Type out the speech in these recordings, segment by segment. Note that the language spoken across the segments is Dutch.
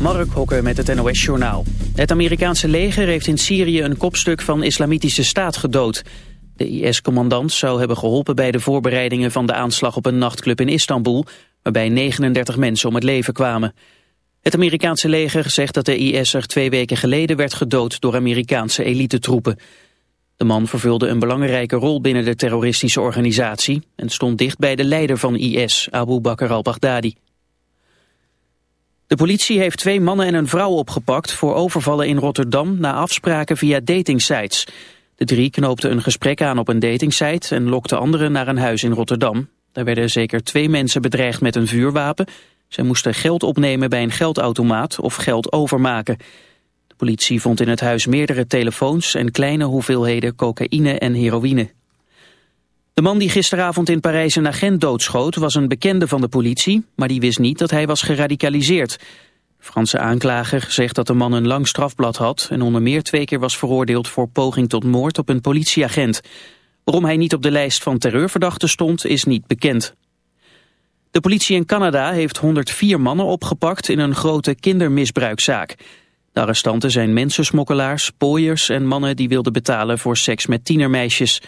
Mark Hokker met het NOS Journaal. Het Amerikaanse leger heeft in Syrië een kopstuk van islamitische staat gedood. De IS-commandant zou hebben geholpen bij de voorbereidingen van de aanslag op een nachtclub in Istanbul... waarbij 39 mensen om het leven kwamen. Het Amerikaanse leger zegt dat de IS er twee weken geleden werd gedood door Amerikaanse elitetroepen. De man vervulde een belangrijke rol binnen de terroristische organisatie... en stond dicht bij de leider van IS, Abu Bakr al-Baghdadi. De politie heeft twee mannen en een vrouw opgepakt voor overvallen in Rotterdam na afspraken via datingsites. De drie knoopten een gesprek aan op een datingsite en lokten anderen naar een huis in Rotterdam. Daar werden zeker twee mensen bedreigd met een vuurwapen. Zij moesten geld opnemen bij een geldautomaat of geld overmaken. De politie vond in het huis meerdere telefoons en kleine hoeveelheden cocaïne en heroïne. De man die gisteravond in Parijs een agent doodschoot was een bekende van de politie, maar die wist niet dat hij was geradicaliseerd. Franse aanklager zegt dat de man een lang strafblad had en onder meer twee keer was veroordeeld voor poging tot moord op een politieagent. Waarom hij niet op de lijst van terreurverdachten stond is niet bekend. De politie in Canada heeft 104 mannen opgepakt in een grote kindermisbruikzaak. De arrestanten zijn mensensmokkelaars, pooiers en mannen die wilden betalen voor seks met tienermeisjes.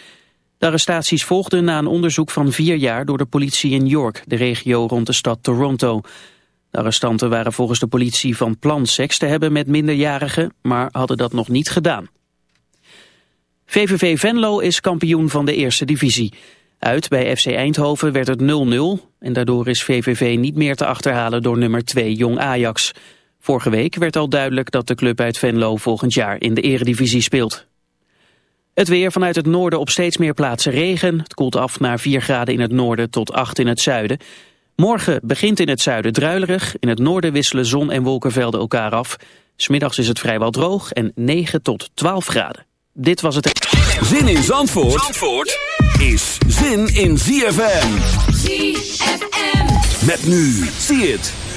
De arrestaties volgden na een onderzoek van vier jaar door de politie in York, de regio rond de stad Toronto. De arrestanten waren volgens de politie van plan seks te hebben met minderjarigen, maar hadden dat nog niet gedaan. VVV Venlo is kampioen van de eerste divisie. Uit bij FC Eindhoven werd het 0-0 en daardoor is VVV niet meer te achterhalen door nummer 2 Jong Ajax. Vorige week werd al duidelijk dat de club uit Venlo volgend jaar in de eredivisie speelt. Het weer vanuit het noorden op steeds meer plaatsen regen. Het koelt af naar 4 graden in het noorden tot 8 in het zuiden. Morgen begint in het zuiden druilerig. In het noorden wisselen zon en wolkenvelden elkaar af. Smiddags is het vrijwel droog en 9 tot 12 graden. Dit was het... Zin in Zandvoort, Zandvoort is zin in ZFM. ZFM. Met nu, zie het.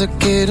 as a kid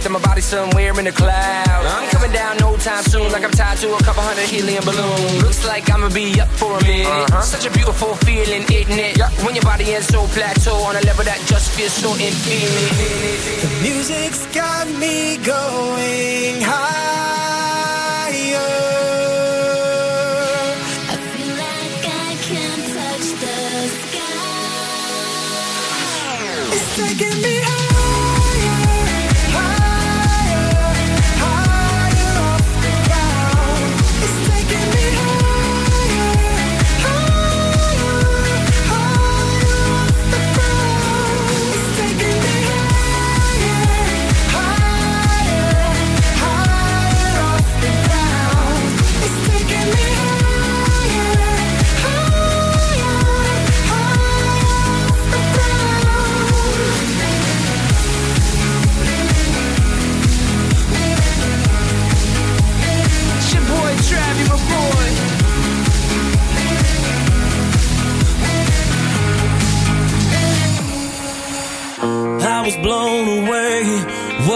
ground and rest of my body somewhere in the cloud. I'm coming down no time soon, like I'm tied to a couple hundred helium balloons. Looks like I'ma be up for a minute. Uh-huh. Such a beautiful feeling, isn't it? Yeah. When your body is so plateau on a level that just feels so infinite. The music's got me going high.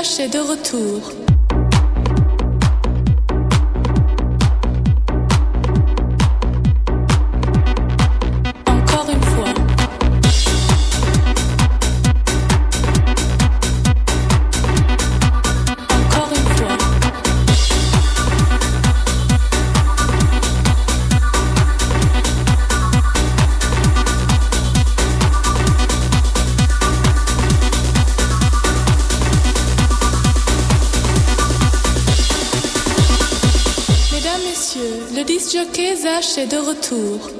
H est de retour. Marché de retour.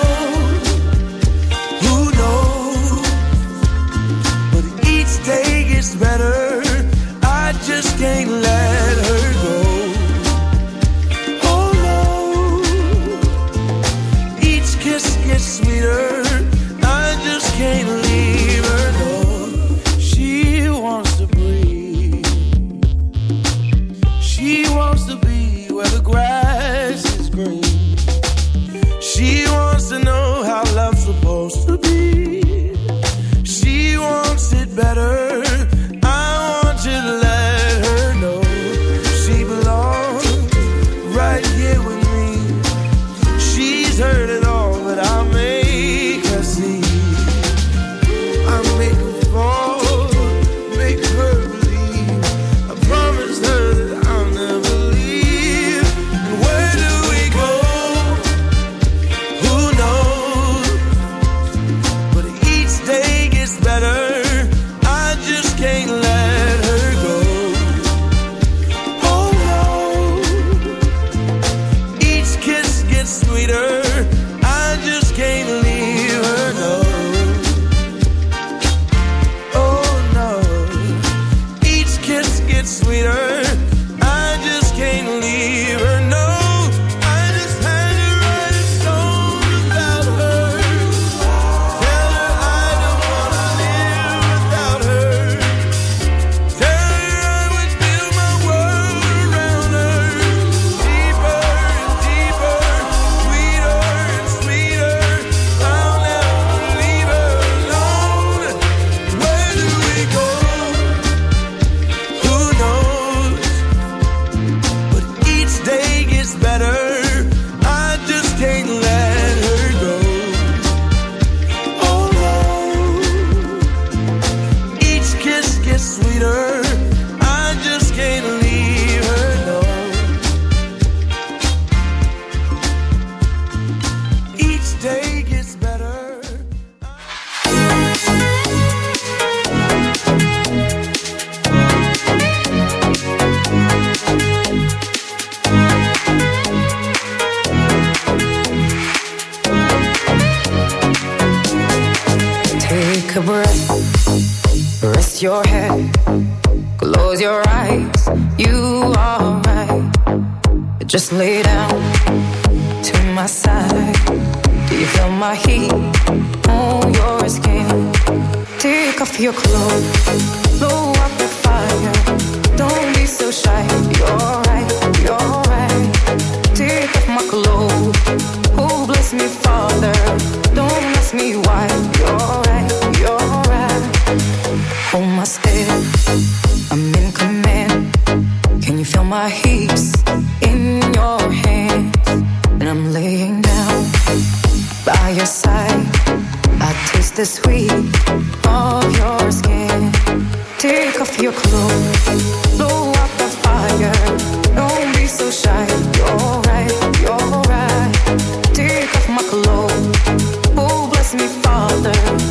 other